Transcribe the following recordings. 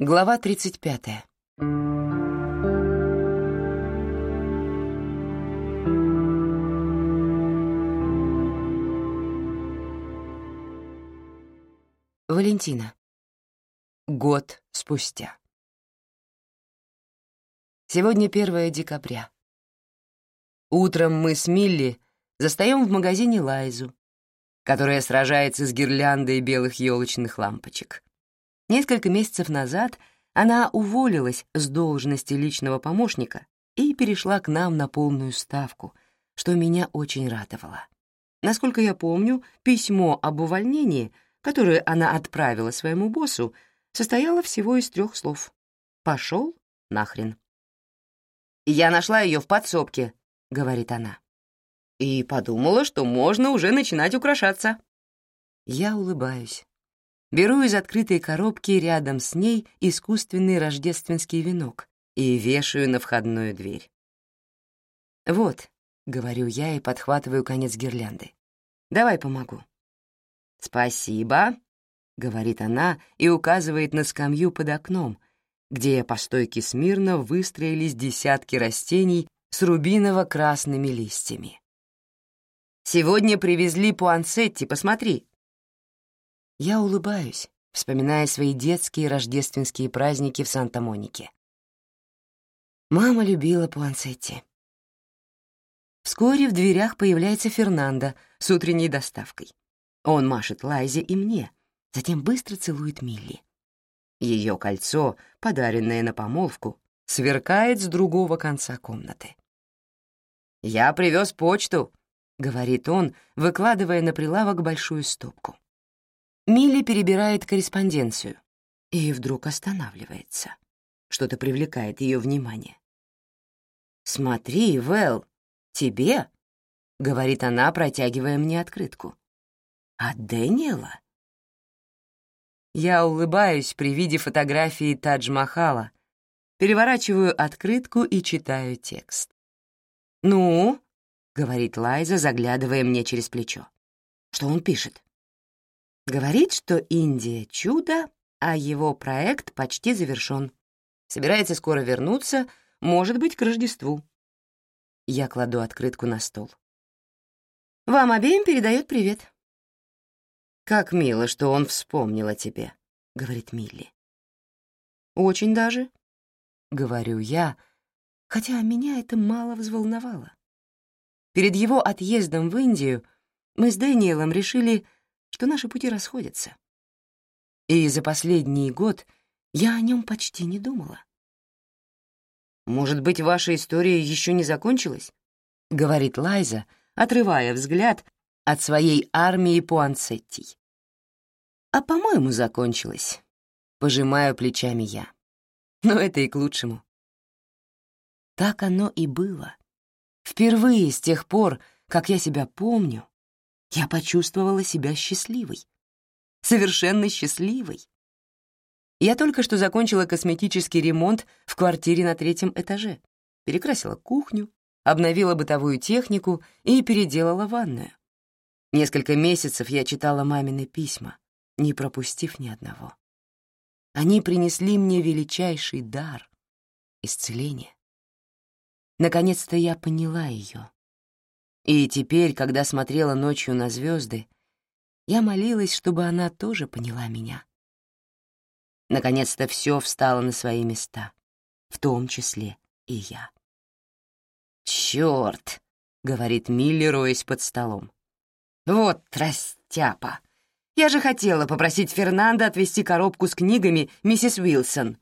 Глава 35. Валентина. Год спустя. Сегодня 1 декабря. Утром мы с Милли застаем в магазине Лайзу, которая сражается с гирляндой белых елочных лампочек. Несколько месяцев назад она уволилась с должности личного помощника и перешла к нам на полную ставку, что меня очень радовало. Насколько я помню, письмо об увольнении, которое она отправила своему боссу, состояло всего из трех слов. «Пошел нахрен». «Я нашла ее в подсобке», — говорит она. «И подумала, что можно уже начинать украшаться». Я улыбаюсь. Беру из открытой коробки рядом с ней искусственный рождественский венок и вешаю на входную дверь. «Вот», — говорю я и подхватываю конец гирлянды. «Давай помогу». «Спасибо», — говорит она и указывает на скамью под окном, где по стойке смирно выстроились десятки растений с рубиново-красными листьями. «Сегодня привезли пуансетти, посмотри», я улыбаюсь, вспоминая свои детские рождественские праздники в Санта-Монике. Мама любила пуансетти. Вскоре в дверях появляется Фернандо с утренней доставкой. Он машет Лайзе и мне, затем быстро целует Милли. Ее кольцо, подаренное на помолвку, сверкает с другого конца комнаты. «Я привез почту», — говорит он, выкладывая на прилавок большую стопку. Милли перебирает корреспонденцию и вдруг останавливается. Что-то привлекает ее внимание. «Смотри, Вэл, тебе?» — говорит она, протягивая мне открытку. «От Дэниела?» Я улыбаюсь при виде фотографии Тадж-Махала, переворачиваю открытку и читаю текст. «Ну?» — говорит Лайза, заглядывая мне через плечо. «Что он пишет?» Говорит, что Индия — чудо, а его проект почти завершён. Собирается скоро вернуться, может быть, к Рождеству. Я кладу открытку на стол. «Вам обеим передает привет». «Как мило, что он вспомнил о тебе», — говорит Милли. «Очень даже», — говорю я, хотя меня это мало взволновало. Перед его отъездом в Индию мы с Дэниелом решили что наши пути расходятся. И за последний год я о нем почти не думала. «Может быть, ваша история еще не закончилась?» — говорит Лайза, отрывая взгляд от своей армии пуансеттий. «А, по-моему, закончилась», — пожимаю плечами я. Но это и к лучшему. Так оно и было. Впервые с тех пор, как я себя помню, я почувствовала себя счастливой. Совершенно счастливой. Я только что закончила косметический ремонт в квартире на третьем этаже, перекрасила кухню, обновила бытовую технику и переделала ванную. Несколько месяцев я читала мамины письма, не пропустив ни одного. Они принесли мне величайший дар — исцеление. Наконец-то я поняла ее и теперь, когда смотрела ночью на звезды, я молилась, чтобы она тоже поняла меня. Наконец-то все встало на свои места, в том числе и я. «Чёрт!» — говорит Милли, роясь под столом. «Вот тростяпа! Я же хотела попросить Фернандо отвезти коробку с книгами миссис Уилсон.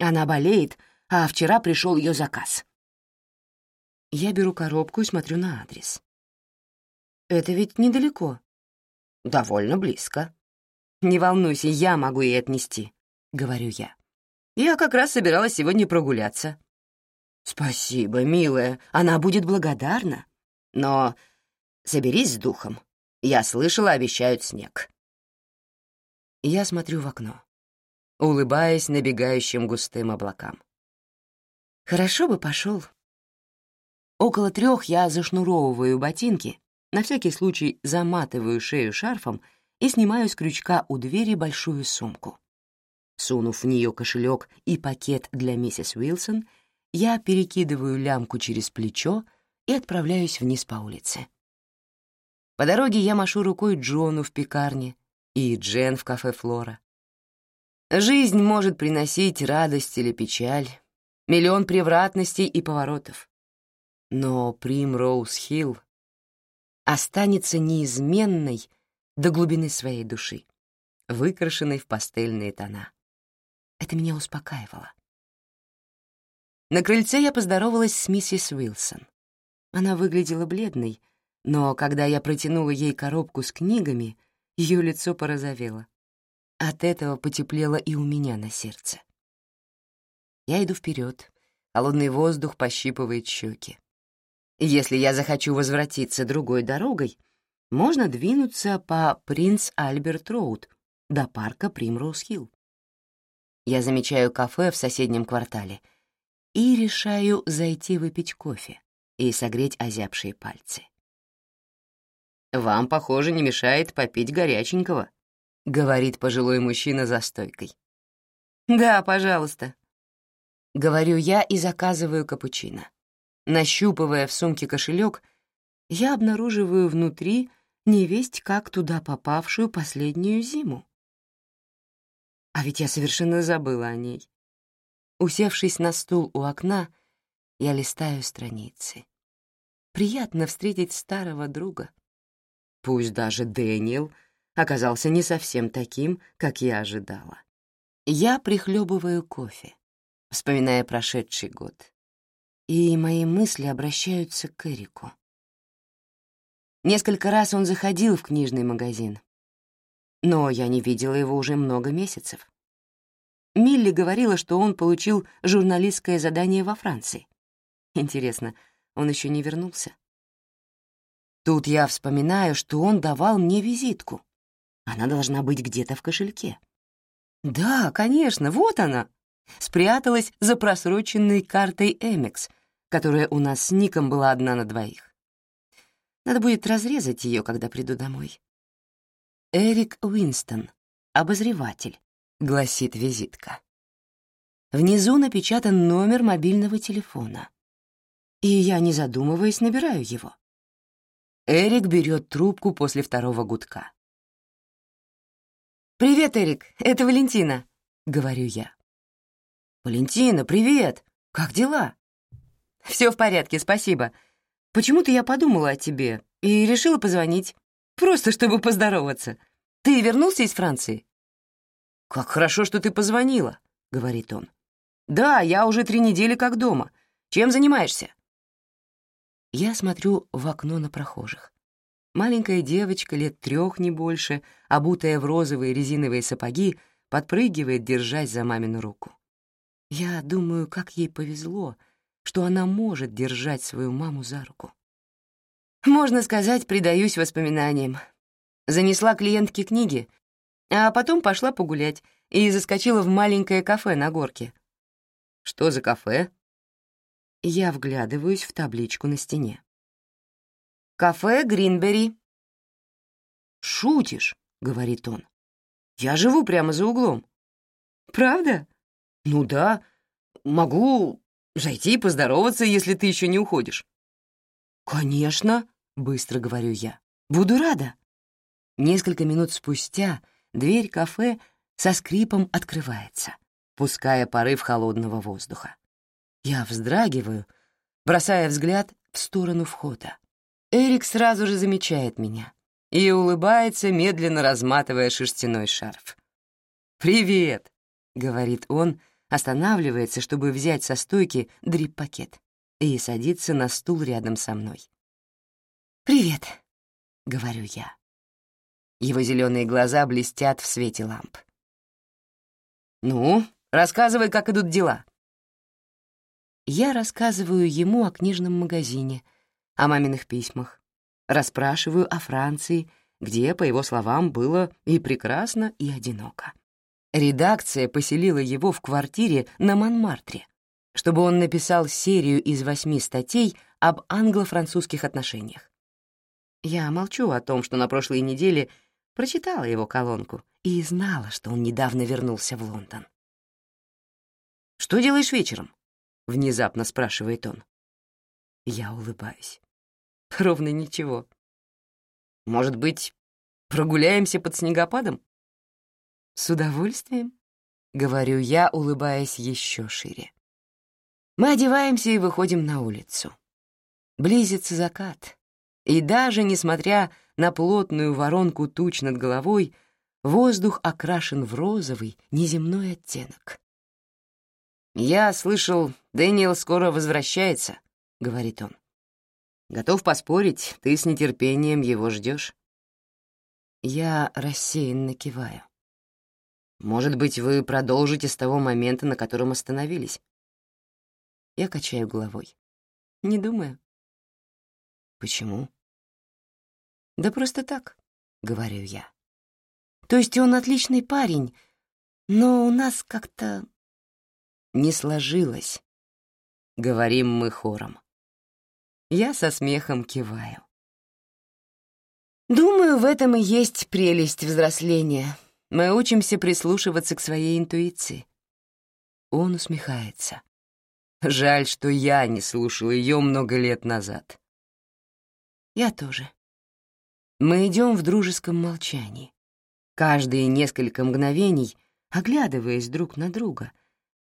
Она болеет, а вчера пришел ее заказ». Я беру коробку и смотрю на адрес. Это ведь недалеко. Довольно близко. Не волнуйся, я могу ей отнести, — говорю я. Я как раз собиралась сегодня прогуляться. Спасибо, милая, она будет благодарна. Но соберись с духом. Я слышала, обещают снег. Я смотрю в окно, улыбаясь набегающим густым облакам. Хорошо бы пошел. Около трех я зашнуровываю ботинки на всякий случай заматываю шею шарфом и снимаю с крючка у двери большую сумку. Сунув в нее кошелек и пакет для миссис Уилсон, я перекидываю лямку через плечо и отправляюсь вниз по улице. По дороге я машу рукой Джону в пекарне и Джен в кафе «Флора». Жизнь может приносить радость или печаль, миллион превратностей и поворотов. Но Примроуз-Хилл останется неизменной до глубины своей души, выкрашенной в пастельные тона. Это меня успокаивало. На крыльце я поздоровалась с миссис Уилсон. Она выглядела бледной, но когда я протянула ей коробку с книгами, ее лицо порозовело. От этого потеплело и у меня на сердце. Я иду вперед, холодный воздух пощипывает щеки. Если я захочу возвратиться другой дорогой, можно двинуться по Принц Альберт Роуд до парка Примроуз-Хилл. Я замечаю кафе в соседнем квартале и решаю зайти выпить кофе и согреть озябшие пальцы. «Вам, похоже, не мешает попить горяченького», — говорит пожилой мужчина за стойкой. «Да, пожалуйста», — говорю я и заказываю капучино. Нащупывая в сумке кошелек, я обнаруживаю внутри невесть как туда попавшую последнюю зиму. А ведь я совершенно забыла о ней. Усевшись на стул у окна, я листаю страницы. Приятно встретить старого друга. Пусть даже Дэниел оказался не совсем таким, как я ожидала. Я прихлебываю кофе, вспоминая прошедший год. И мои мысли обращаются к Эрику. Несколько раз он заходил в книжный магазин, но я не видела его уже много месяцев. Милли говорила, что он получил журналистское задание во Франции. Интересно, он еще не вернулся? Тут я вспоминаю, что он давал мне визитку. Она должна быть где-то в кошельке. Да, конечно, вот она. Спряталась за просроченной картой Эмекс, которая у нас с Ником была одна на двоих. Надо будет разрезать ее, когда приду домой. Эрик Уинстон, обозреватель, гласит визитка. Внизу напечатан номер мобильного телефона. И я, не задумываясь, набираю его. Эрик берет трубку после второго гудка. «Привет, Эрик, это Валентина», — говорю я. «Валентина, привет! Как дела?» «Все в порядке, спасибо. Почему-то я подумала о тебе и решила позвонить. Просто чтобы поздороваться. Ты вернулся из Франции?» «Как хорошо, что ты позвонила», — говорит он. «Да, я уже три недели как дома. Чем занимаешься?» Я смотрю в окно на прохожих. Маленькая девочка лет трех, не больше, обутая в розовые резиновые сапоги, подпрыгивает, держась за мамину руку. Я думаю, как ей повезло, что она может держать свою маму за руку. Можно сказать, предаюсь воспоминаниям. Занесла клиентке книги, а потом пошла погулять и заскочила в маленькое кафе на горке. «Что за кафе?» Я вглядываюсь в табличку на стене. «Кафе Гринбери». «Шутишь», — говорит он. «Я живу прямо за углом». «Правда?» «Ну да. Могу зайти и поздороваться, если ты еще не уходишь». «Конечно», — быстро говорю я. «Буду рада». Несколько минут спустя дверь кафе со скрипом открывается, пуская порыв холодного воздуха. Я вздрагиваю, бросая взгляд в сторону входа. Эрик сразу же замечает меня и улыбается, медленно разматывая шерстяной шарф. «Привет!» — говорит он, останавливается, чтобы взять со стойки дрип-пакет и садится на стул рядом со мной. «Привет!» — говорю я. Его зеленые глаза блестят в свете ламп. «Ну, рассказывай, как идут дела», я рассказываю ему о книжном магазине, о маминых письмах, расспрашиваю о Франции, где, по его словам, было и прекрасно, и одиноко. Редакция поселила его в квартире на Монмартре, чтобы он написал серию из восьми статей об англо-французских отношениях. Я молчу о том, что на прошлой неделе Прочитала его колонку и знала, что он недавно вернулся в Лондон. «Что делаешь вечером?» — внезапно спрашивает он. Я улыбаюсь. Ровно ничего. Может быть, прогуляемся под снегопадом? С удовольствием, — говорю я, улыбаясь еще шире. Мы одеваемся и выходим на улицу. Близится закат, и даже несмотря на плотную воронку туч над головой, воздух окрашен в розовый, неземной оттенок. «Я слышал, Дэниел скоро возвращается», — говорит он. «Готов поспорить, ты с нетерпением его ждешь. Я рассеянно киваю. «Может быть, вы продолжите с того момента, на котором остановились?» Я качаю головой. «Не думаю». «Почему?» «Да просто так», — говорю я. «То есть он отличный парень, но у нас как-то...» «Не сложилось», — говорим мы хором. Я со смехом киваю. Думаю, в этом и есть прелесть взросления. Мы учимся прислушиваться к своей интуиции. Он усмехается. Жаль, что я не слушал ее много лет назад. Я тоже. Мы идем в дружеском молчании. Каждые несколько мгновений, оглядываясь друг на друга,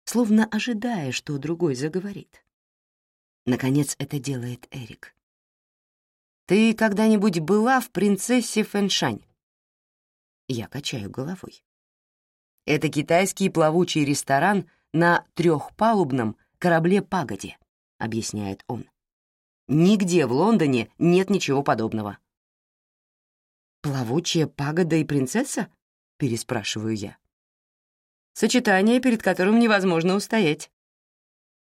словно ожидая, что другой заговорит. Наконец это делает Эрик. «Ты когда-нибудь была в «Принцессе Фэншань»?» Я качаю головой. Это китайский плавучий ресторан на трехпалубном корабле-пагоде, объясняет он. Нигде в Лондоне нет ничего подобного. «Плавучая пагода и принцесса?» — переспрашиваю я. «Сочетание, перед которым невозможно устоять.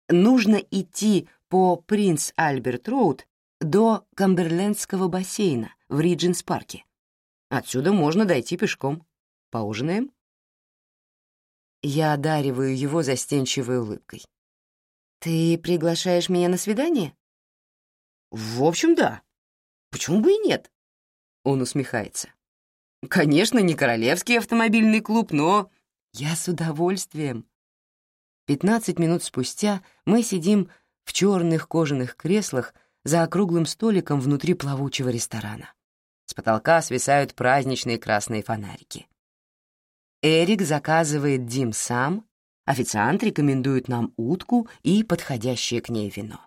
Нужно идти по Принц Альберт Роуд до Камберлендского бассейна в Риджинс-парке. Отсюда можно дойти пешком. Поужинаем? Я одариваю его застенчивой улыбкой. «Ты приглашаешь меня на свидание?» «В общем, да. Почему бы и нет?» Он усмехается. «Конечно, не королевский автомобильный клуб, но...» «Я с удовольствием». Пятнадцать минут спустя мы сидим в черных кожаных креслах за округлым столиком внутри плавучего ресторана. Потолка свисают праздничные красные фонарики. Эрик заказывает Дим сам, официант рекомендует нам утку и подходящее к ней вино.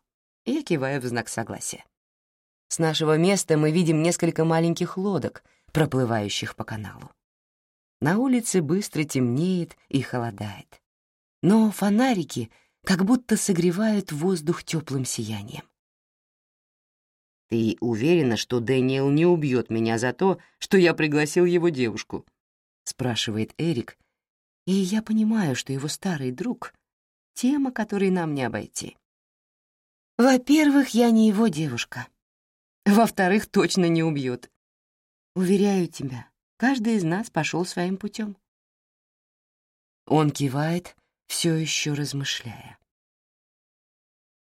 Я киваю в знак согласия. С нашего места мы видим несколько маленьких лодок, проплывающих по каналу. На улице быстро темнеет и холодает. Но фонарики — как будто согревают воздух теплым сиянием. «Ты уверена, что Дэниел не убьет меня за то, что я пригласил его девушку?» — спрашивает Эрик, и я понимаю, что его старый друг — тема, которой нам не обойти. Во-первых, я не его девушка. Во-вторых, точно не убьет. Уверяю тебя, каждый из нас пошел своим путем. Он кивает, все еще размышляя.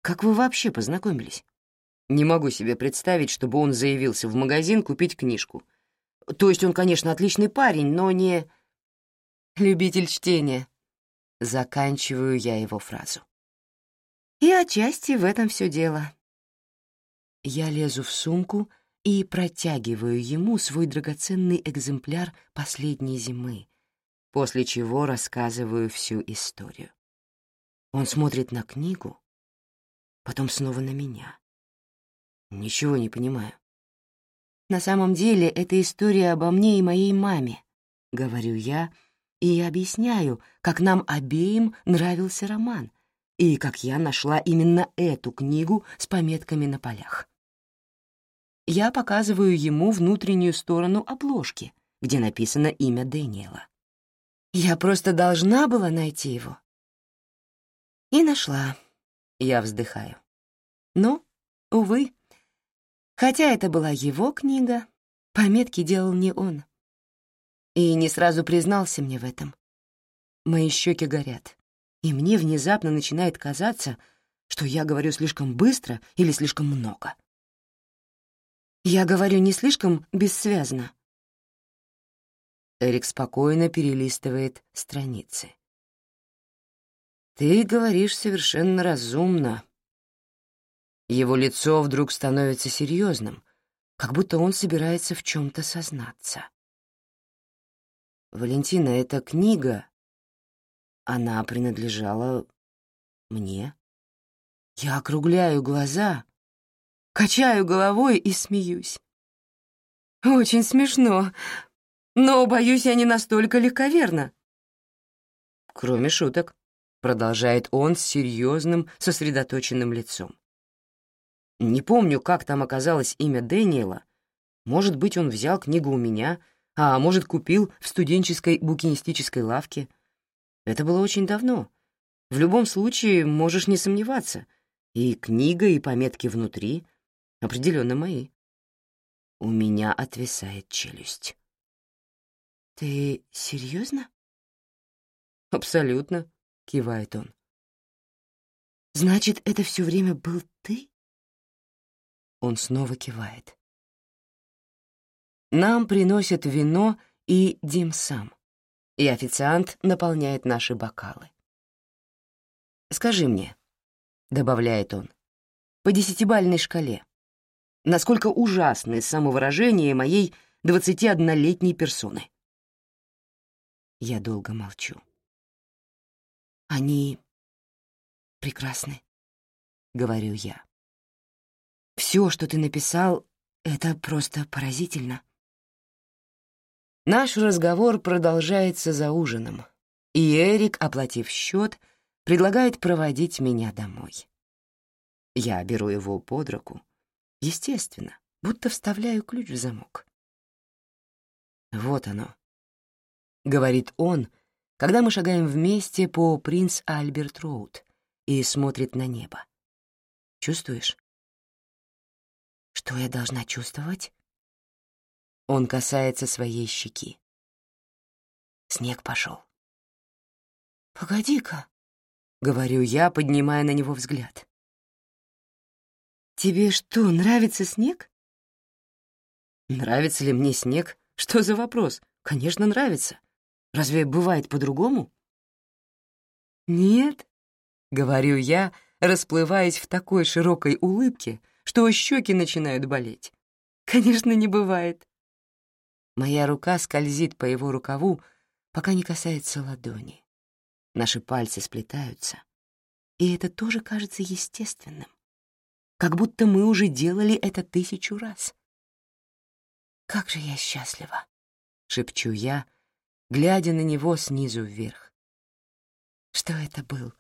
«Как вы вообще познакомились?» «Не могу себе представить, чтобы он заявился в магазин купить книжку. То есть он, конечно, отличный парень, но не...» «Любитель чтения», — заканчиваю я его фразу. «И отчасти в этом все дело». Я лезу в сумку и протягиваю ему свой драгоценный экземпляр последней зимы, после чего рассказываю всю историю. Он смотрит на книгу, потом снова на меня. Ничего не понимаю. На самом деле это история обо мне и моей маме, говорю я и объясняю, как нам обеим нравился роман и как я нашла именно эту книгу с пометками на полях. Я показываю ему внутреннюю сторону обложки, где написано имя Дэниела. Я просто должна была найти его. И нашла. Я вздыхаю. Но, увы, хотя это была его книга, пометки делал не он. И не сразу признался мне в этом. Мои щеки горят, и мне внезапно начинает казаться, что я говорю слишком быстро или слишком много. Я говорю не слишком бессвязно. Эрик спокойно перелистывает страницы. «Ты говоришь совершенно разумно». Его лицо вдруг становится серьезным, как будто он собирается в чем-то сознаться. «Валентина, эта книга, она принадлежала мне?» Я округляю глаза, качаю головой и смеюсь. Очень смешно, но, боюсь, я не настолько легковерна. Кроме шуток, продолжает он с серьезным, сосредоточенным лицом. Не помню, как там оказалось имя Дэниела. Может быть, он взял книгу у меня, а может, купил в студенческой букинистической лавке. Это было очень давно. В любом случае, можешь не сомневаться. И книга, и пометки внутри определенно мои. У меня отвисает челюсть. «Ты серьезно? «Абсолютно», — кивает он. «Значит, это все время был ты?» Он снова кивает. Нам приносят вино и димсам, и официант наполняет наши бокалы. «Скажи мне», — добавляет он, — «по десятибальной шкале, насколько ужасны самовыражения моей 21-летней персоны?» Я долго молчу. «Они прекрасны», — говорю я. «Все, что ты написал, это просто поразительно». Наш разговор продолжается за ужином, и Эрик, оплатив счет, — предлагает проводить меня домой. Я беру его под руку, естественно, будто вставляю ключ в замок. «Вот оно», — говорит он, когда мы шагаем вместе по Принц Альберт Роуд и смотрит на небо. «Чувствуешь?» «Что я должна чувствовать?» Он касается своей щеки. Снег пошел. «Погоди-ка», — говорю я, поднимая на него взгляд. «Тебе что, нравится снег?» «Нравится ли мне снег? Что за вопрос? Конечно, нравится. Разве бывает по-другому?» «Нет», — говорю я, расплываясь в такой широкой улыбке, что щеки начинают болеть. «Конечно, не бывает». Моя рука скользит по его рукаву, пока не касается ладони. Наши пальцы сплетаются, и это тоже кажется естественным, как будто мы уже делали это тысячу раз. «Как же я счастлива!» — шепчу я, глядя на него снизу вверх. «Что это был?